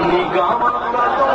نگاہ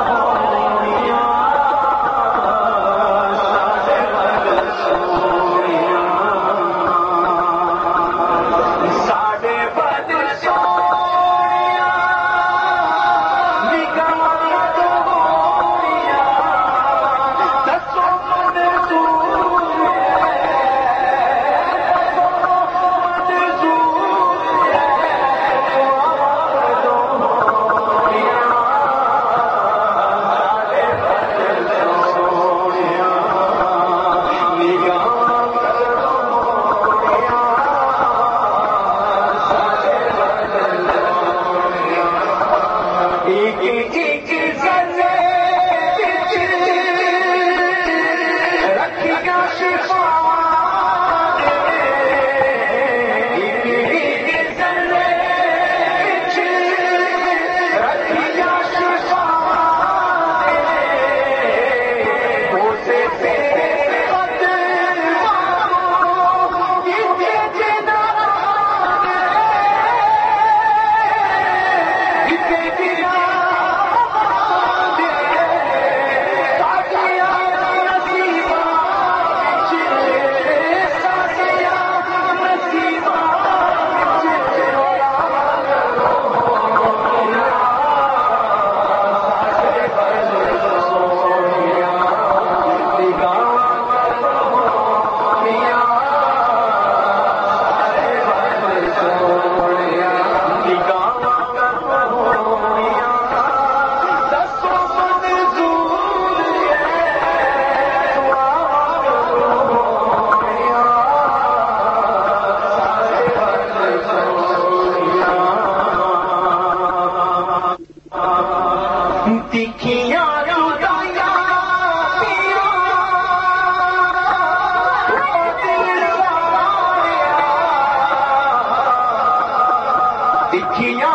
کی دکھیا